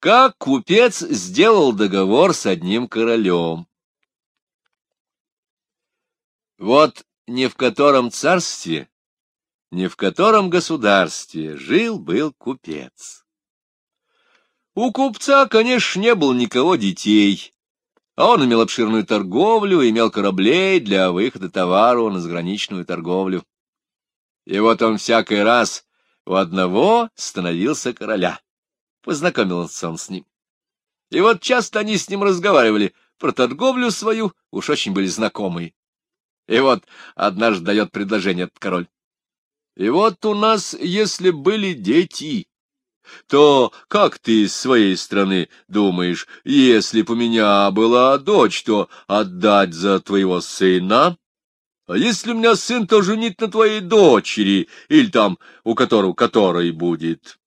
как купец сделал договор с одним королем. Вот ни в котором царстве, ни в котором государстве жил-был купец. У купца, конечно, не было никого детей, а он имел обширную торговлю, имел кораблей для выхода товару на заграничную торговлю. И вот он всякий раз у одного становился короля. Познакомился он с ним. И вот часто они с ним разговаривали про торговлю свою, уж очень были знакомые. И вот однажды дает предложение этот король. И вот у нас, если были дети, то как ты с своей стороны думаешь, если б у меня была дочь, то отдать за твоего сына? А если у меня сын, то женить на твоей дочери, или там, у которого которой будет.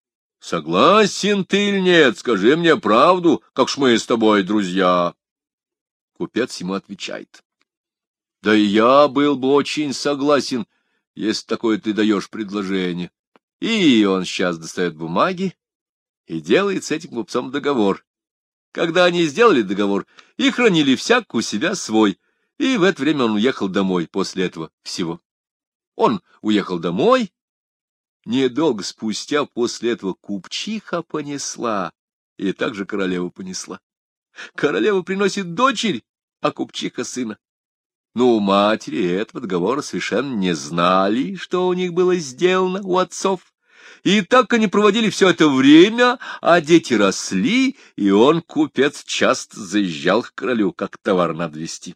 Согласен ты или нет, скажи мне правду, как ж мы с тобой друзья. Купец ему отвечает. Да и я был бы очень согласен, если такое ты даешь предложение. И он сейчас достает бумаги и делает с этим купцом договор. Когда они сделали договор и хранили всяк у себя свой, и в это время он уехал домой после этого всего. Он уехал домой, недолго спустя после этого купчиха понесла, и также королева понесла. Королева приносит дочерь, а купчиха сына. Ну, матери этого договора совершенно не знали, что у них было сделано у отцов. И так они проводили все это время, а дети росли, и он, купец, часто заезжал к королю, как товар надо везти.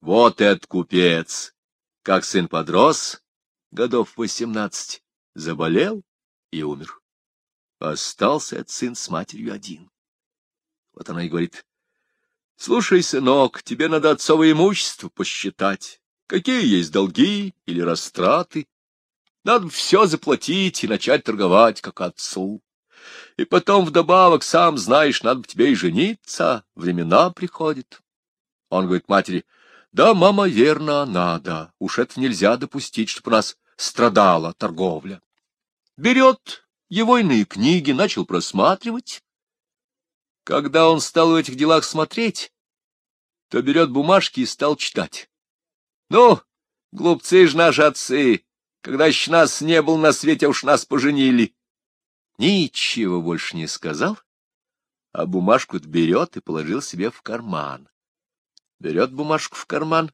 Вот этот купец, как сын подрос, годов восемнадцать, заболел и умер. Остался этот сын с матерью один. Вот она и говорит, Слушай, сынок, тебе надо отцовое имущество посчитать. Какие есть долги или растраты? Надо все заплатить и начать торговать, как отцу. И потом вдобавок, сам знаешь, надо бы тебе и жениться, времена приходят. Он говорит матери, да, мама, верно, надо. Уж это нельзя допустить, чтобы у нас страдала торговля. Берет его иные книги, начал просматривать, когда он стал в этих делах смотреть, то берет бумажки и стал читать. Ну, глупцы ж наши отцы, когда еще нас не был на свете, уж нас поженили. Ничего больше не сказал, а бумажку берет и положил себе в карман. Берет бумажку в карман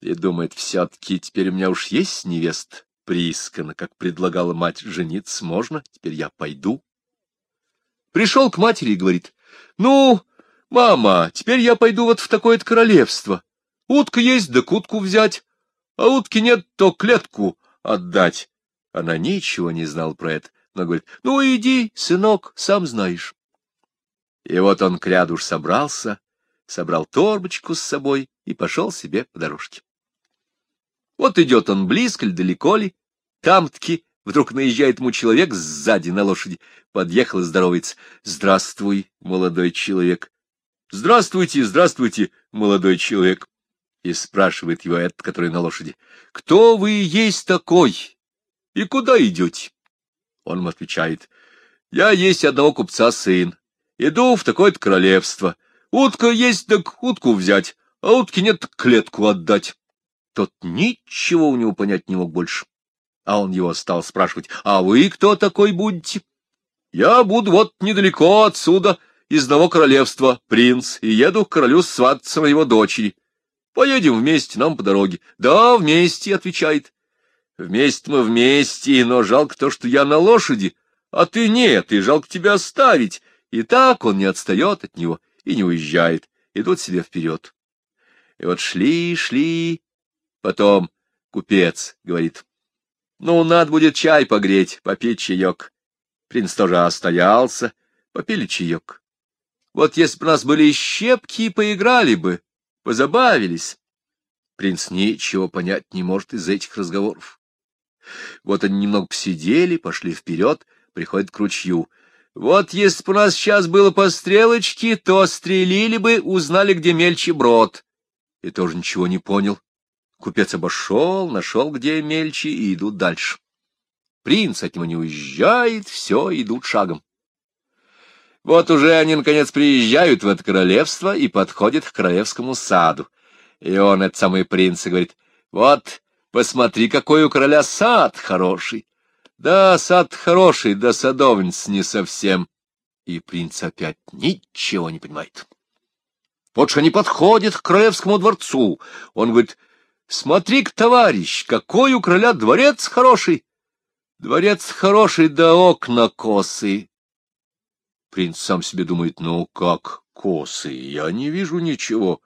и думает, все-таки теперь у меня уж есть невеста приискана, как предлагала мать жениться можно, теперь я пойду Пришел к матери и говорит, «Ну, мама, теперь я пойду вот в такое-то королевство. Утка есть, да кутку взять, а утки нет, то клетку отдать». Она ничего не знала про это, но говорит, «Ну, иди, сынок, сам знаешь». И вот он к ряду уж собрался, собрал торбочку с собой и пошел себе по дорожке. Вот идет он близко ли, далеко ли, там-таки Вдруг наезжает ему человек сзади на лошади. Подъехал и здоровается. «Здравствуй, молодой человек!» «Здравствуйте, здравствуйте, молодой человек!» И спрашивает его этот, который на лошади. «Кто вы есть такой? И куда идете?» Он ему отвечает. «Я есть одного купца сын. Иду в такое-то королевство. Утка есть, так утку взять, а утки нет, клетку отдать». Тот ничего у него понять не мог больше. А он его стал спрашивать, «А вы кто такой будете?» «Я буду вот недалеко отсюда, из одного королевства, принц, и еду к королю свататься его дочери. Поедем вместе, нам по дороге». «Да, вместе», — отвечает. «Вместе мы вместе, но жалко то, что я на лошади, а ты нет, и жалко тебя оставить». И так он не отстает от него и не уезжает, идут себе вперед. И вот шли, шли, потом купец говорит, ну, надо будет чай погреть, попить чаек. Принц тоже остоялся, попили чаек. Вот если бы у нас были щепки, поиграли бы, позабавились. Принц ничего понять не может из этих разговоров. Вот они немного посидели, пошли вперед, приходят к ручью. Вот если бы у нас сейчас было по стрелочке, то стрелили бы, узнали, где мельче брод. И тоже ничего не понял. Купец обошел, нашел, где мельче, и идут дальше. Принц от него не уезжает, все, идут шагом. Вот уже они, наконец, приезжают в это королевство и подходят к королевскому саду. И он, этот самый принц, говорит, вот, посмотри, какой у короля сад хороший. Да, сад хороший, да садовниц не совсем. И принц опять ничего не понимает. Вот же они подходят к королевскому дворцу. Он говорит, смотри-ка, товарищ, какой у короля дворец хороший. Дворец хороший, да окна косые. Принц сам себе думает, ну как косые, я не вижу ничего.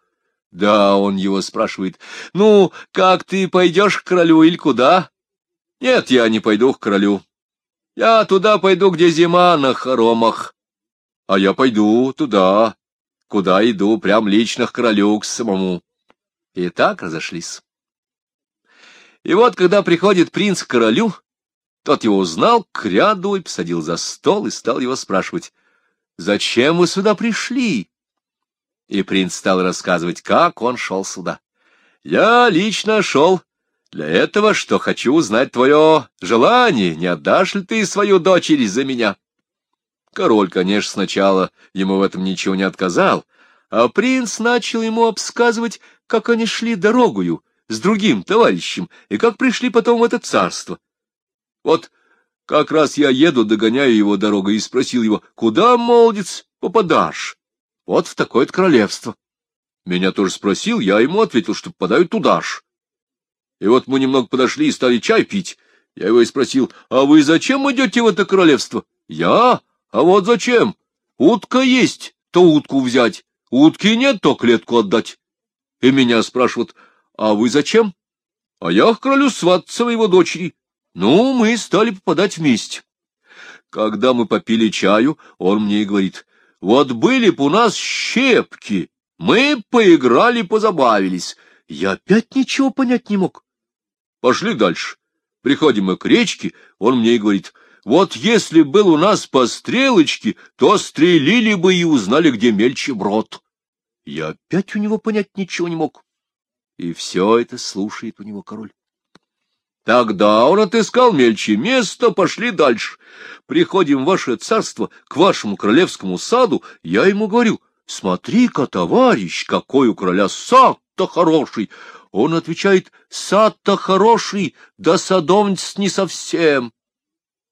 Да, он его спрашивает, ну, как ты пойдешь к королю или куда? Нет, я не пойду к королю. Я туда пойду, где зима на хоромах. А я пойду туда, куда иду, прям лично к королю, к самому. И так разошлись. И вот, когда приходит принц к королю, тот его узнал к ряду и посадил за стол и стал его спрашивать, «Зачем вы сюда пришли?» И принц стал рассказывать, как он шел сюда. «Я лично шел для этого, что хочу узнать твое желание, не отдашь ли ты свою дочерь за меня?» Король, конечно, сначала ему в этом ничего не отказал, а принц начал ему обсказывать, как они шли дорогою с другим товарищем и как пришли потом в это царство. Вот как раз я еду, догоняю его дорогой, и спросил его, куда, молодец, попадашь? Вот в такое-то королевство. Меня тоже спросил, я ему ответил, что попадаю туда ж. И вот мы немного подошли и стали чай пить. Я его и спросил, а вы зачем идете в это королевство? Я? А вот зачем? Утка есть, то утку взять. Утки нет, то клетку отдать. И меня спрашивают, а вы зачем? А я к королю свататься его дочери. Ну, мы стали попадать вместе. Когда мы попили чаю, он мне и говорит, вот были б у нас щепки, мы поиграли, позабавились. Я опять ничего понять не мог. Пошли дальше. Приходим мы к речке, он мне и говорит, вот если был у нас по стрелочке, то стрелили бы и узнали, где мельче брод. Я опять у него понять ничего не мог. И все это слушает у него король. Тогда он отыскал мельче место, пошли дальше. Приходим в ваше царство, к вашему королевскому саду, я ему говорю, смотри-ка, товарищ, какой у короля сад-то хороший. Он отвечает, сад-то хороший, да садовниц не совсем.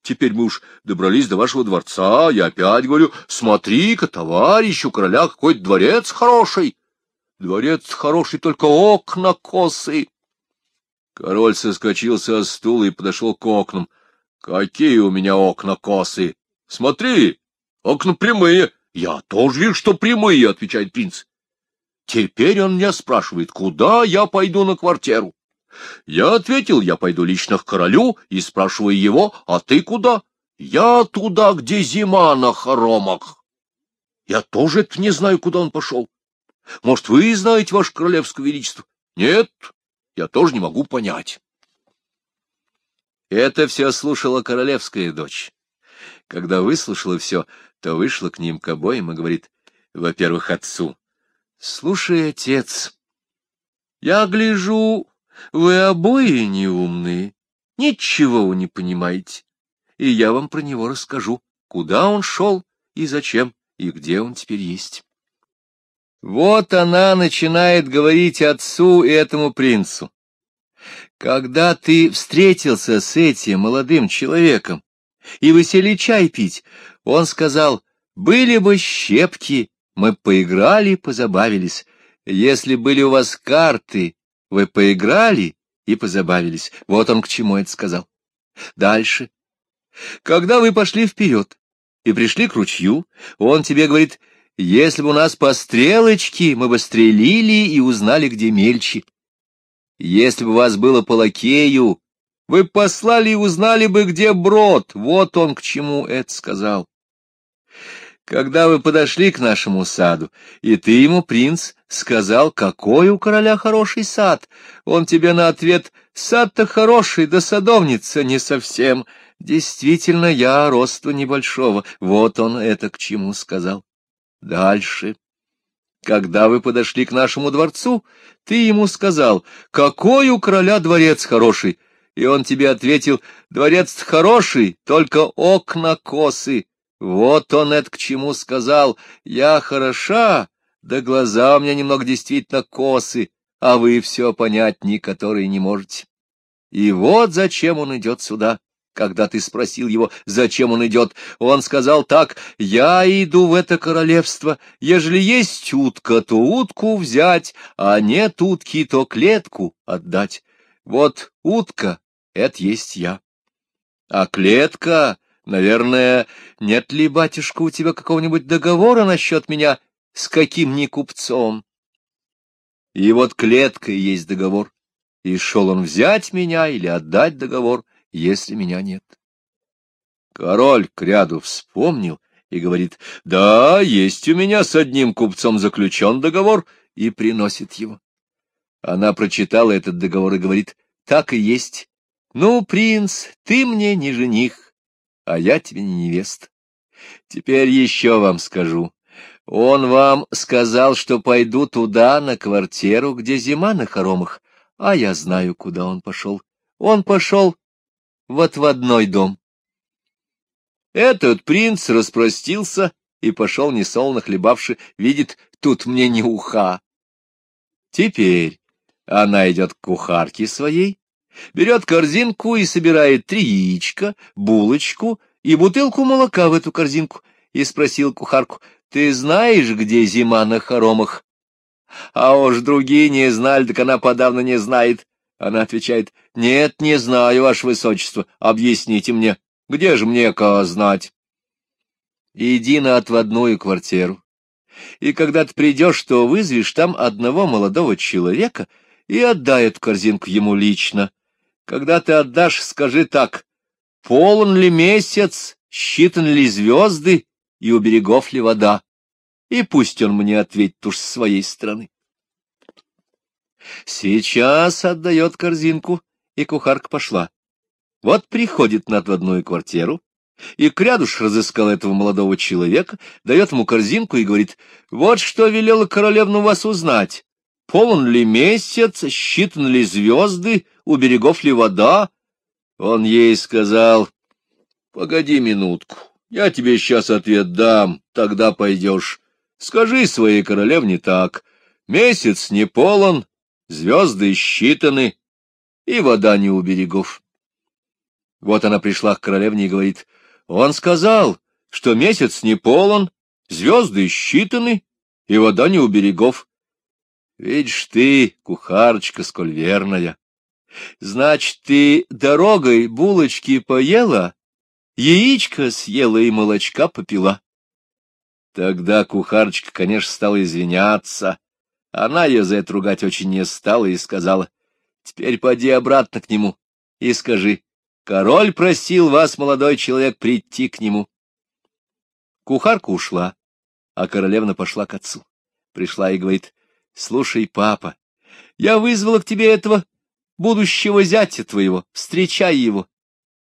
Теперь мы уж добрались до вашего дворца, я опять говорю, смотри-ка, товарищ, у короля какой-то дворец хороший. Дворец хороший, только окна косые. Король соскочил со стула и подошел к окнам. — Какие у меня окна косые! Смотри, окна прямые. — Я тоже вижу, что прямые, — отвечает принц. Теперь он меня спрашивает, куда я пойду на квартиру. Я ответил, я пойду лично к королю и спрашиваю его, а ты куда? Я туда, где зима на хоромах. Я тоже это не знаю, куда он пошел. Может, вы знаете, ваше королевское величество? Нет, я тоже не могу понять. Это все слушала королевская дочь. Когда выслушала все, то вышла к ним к обоим и говорит, во-первых, отцу, «Слушай, отец, я гляжу, вы обои неумные, ничего вы не понимаете, и я вам про него расскажу, куда он шел и зачем, и где он теперь есть». Вот она начинает говорить отцу и этому принцу. Когда ты встретился с этим молодым человеком и вы сели чай пить, он сказал, были бы щепки, мы поиграли, позабавились. Если были у вас карты, вы поиграли и позабавились. Вот он к чему это сказал. Дальше. Когда вы пошли вперед и пришли к ручью, он тебе говорит, если бы у нас по стрелочке, мы бы стрелили и узнали, где мельче. Если бы у вас было по лакею, вы послали и узнали бы, где брод. Вот он к чему это сказал. Когда вы подошли к нашему саду, и ты ему, принц, сказал, какой у короля хороший сад, он тебе на ответ «Сад-то хороший, да садовница не совсем». Действительно, я роста небольшого. Вот он это к чему сказал. Дальше. Когда вы подошли к нашему дворцу, ты ему сказал, какой у короля дворец хороший, и он тебе ответил, дворец хороший, только окна косы. Вот он это к чему сказал. Я хороша, да глаза у меня немного действительно косы, а вы все понять ни которые не можете. И вот зачем он идет сюда. Когда ты спросил его, зачем он идет, он сказал так, «Я иду в это королевство. Ежели есть утка, то утку взять, а нет утки, то клетку отдать. Вот утка — это есть я. А клетка, наверное, нет ли, батюшка, у тебя какого-нибудь договора насчет меня с каким-ни купцом?» И вот клетка есть договор. И шел он взять меня или отдать договор — если меня нет. Король к ряду вспомнил и говорит, да, есть у меня с одним купцом заключен договор, и приносит его. Она прочитала этот договор и говорит, так и есть. Ну, принц, ты мне не жених, а я тебе не невеста. Теперь еще вам скажу. Он вам сказал, что пойду туда, на квартиру, где зима на хоромах, а я знаю, куда он пошел. Он пошел в отводной дом. Этот принц распростился и пошел несолоно хлебавши, видит, тут мне не уха. Теперь она идет к кухарке своей, берет корзинку и собирает три яичка, булочку и бутылку молока в эту корзинку, и спросил кухарку, «Ты знаешь, где зима на хоромах?» А уж другие не знали, так она подавно не знает. Она отвечает, — Нет, не знаю, ваше высочество, объясните мне, где же мне-ка знать? Иди на отводную квартиру, и когда ты придешь, то вызовешь там одного молодого человека и отдай эту корзинку ему лично. Когда ты отдашь, скажи так, полон ли месяц, считан ли звезды и у берегов ли вода, и пусть он мне ответит уж с своей стороны. Сейчас отдает корзинку, и кухарка пошла. Вот приходит на отводную квартиру, и Крядуш разыскал этого молодого человека, дает ему корзинку и говорит, вот что велела королевну вас узнать. Полон ли месяц, считан ли звезды, у берегов ли вода? Он ей сказал, погоди минутку, я тебе сейчас ответ дам, тогда пойдешь. Скажи своей королевне так, месяц не полон, звезды считаны, и вода не у берегов. Вот она пришла к королевне и говорит, он сказал, что месяц не полон, звезды считаны, и вода не у берегов. Видишь ты, кухарочка, сколь верная. Значит, ты дорогой булочки поела, яичко съела и молочка попила. Тогда кухарочка, конечно, стала извиняться, она ее за это ругать очень не стала и сказала, «Теперь поди обратно к нему и скажи, король просил вас, молодой человек, прийти к нему». Кухарка ушла, а королевна пошла к отцу. Пришла и говорит, «Слушай, папа, я вызвала к тебе этого будущего зятя твоего, встречай его.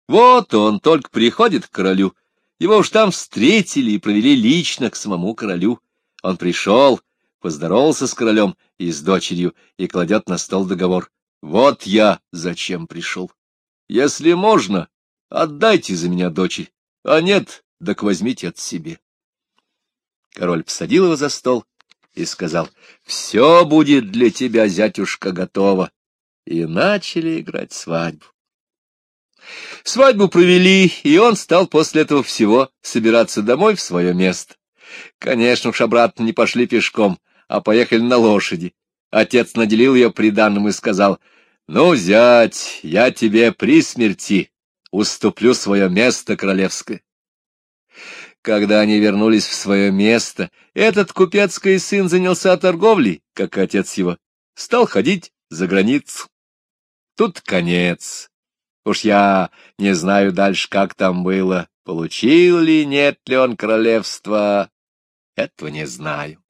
Вот он только приходит к королю, его уж там встретили и провели лично к самому королю. Он пришел, поздоровался с королем и с дочерью и кладет на стол договор. Вот я зачем пришел. Если можно, отдайте за меня дочерь, а нет, так возьмите от себе. Король посадил его за стол и сказал, «Все будет для тебя, зятюшка, готово». И начали играть свадьбу. Свадьбу провели, и он стал после этого всего собираться домой в свое место. Конечно уж, обратно не пошли пешком, а поехали на лошади. Отец наделил ее приданным и сказал, «Ну, зять, я тебе при смерти уступлю свое место королевское». Когда они вернулись в свое место, этот купецкий сын занялся торговлей, как отец его, стал ходить за границу. Тут конец. Уж я не знаю дальше, как там было, получил ли, нет ли он королевства, этого не знаю.